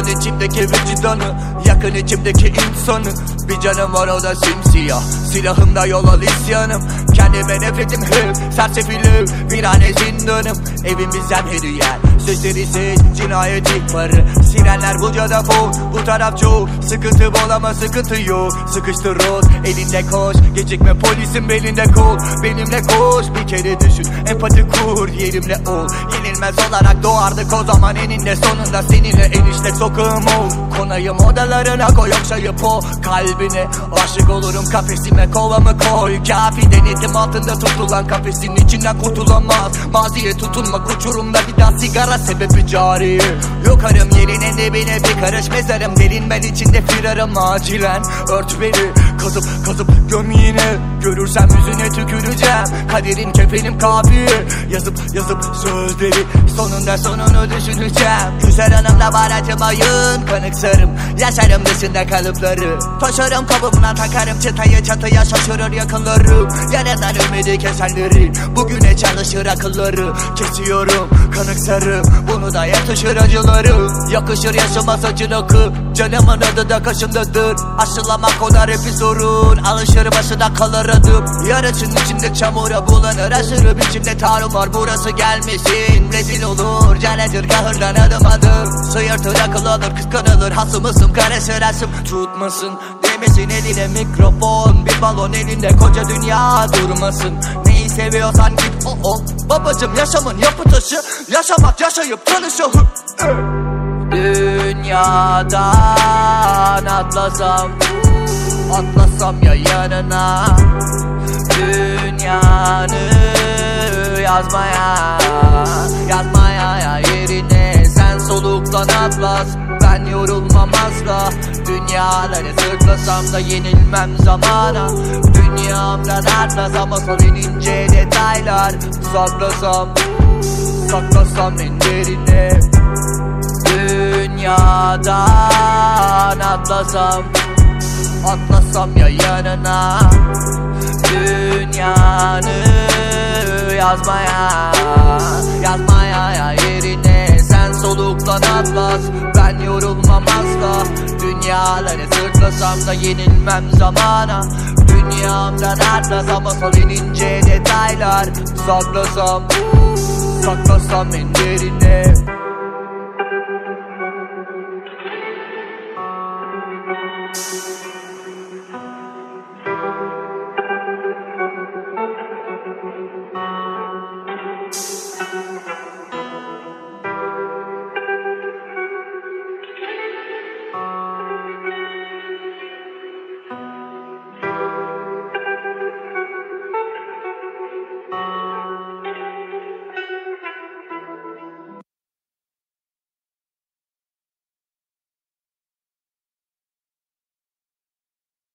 Yalın içimdeki vicdanı Yakın içimdeki insanı. Bir canım var o da simsiyah. Silahımda yol al isyanım. Kendime nefretim hep Sersefilim Virane zindanım Evimizden hediye Sesleri ses cinayet ihbarı Sirenler bu cada bol Bu. Taraf çok. Sıkıntı bol ama sıkıntı yok. Sıkıştır roz elinde koş. Gecikme polisin belinde kol Benimle koş. Bir kere düşün. Empati kur. Yerimle ol. Yenilmez olarak doğardık o zaman eninde sonunda Seninle enişte sokağım ol. Konayım odalarına koy. Yoksa yap o kalbine Aşık olurum. Kafesime kovamı koy. Kafi denetim altında tutulan kafesin içinden kurtulamaz. Maziye tutunmak uçurumda bir daha sigara sebebi cari. Yokarım yerine dibine bir karış mezarım. Derin ben içinde firarım acilen. Ört beni kazıp kazıp gömyine Görürsem yüzüne tüküreceğim. Kaderin kefenim kafi. Yazıp yazıp sözleri Sonunda sonunu düşüneceğim. Güzel hanımla var acımayın Kanıksarım yaşarım dışında kalıpları. Taşarım kabımdan takarım çıtayı çatıya şaşırır yakınlarım Yaradan ümidi kesenleri. Bugüne çalışır akılları. Kesiyorum kanıksarım Bunu da yatışır acıları. Yakışır yaşamaz acılıkı Canımın adı da kaşındadır. Aşılamak o da rapi sorun. Alışır başına kalır adım. Yarasın içinde çamura bulanır. Aşırı biçimde tarumar. Burası gelmesin. Rezil olur. Canedir kahırdan adım adım. Sıyırtır akıl alır kıskanılır. Hasımısım kare sırasım tutmasın. Demesin eline mikrofon. Bir balon elinde koca dünya durmasın. Neyi seviyorsan git. O ol Babacım yaşamın yapı taşı. Yaşamak yaşayıp tanışalım Dünyadan atlasam Atlasam ya yanına. Dünyanı yazmaya Yazmaya ya yerine. Sen soluktan atlas Ben yorulmam asla. Dünyaları sırtlasam da yenilmem zamana. Dünyamdan atlasam asıl en ince detaylar. Saklasam Saklasam en derine Dünyadan atlasam Atlasam ya yanına. Dünyanı yazmaya Yazmaya ya yerine. Sen soluktan atlas Ben yorulmam asla. Dünyaları sırtlasam da yenilmem zamana. Dünyamdan atlasam asıl en ince detaylar. Saklasam Saklasam en derine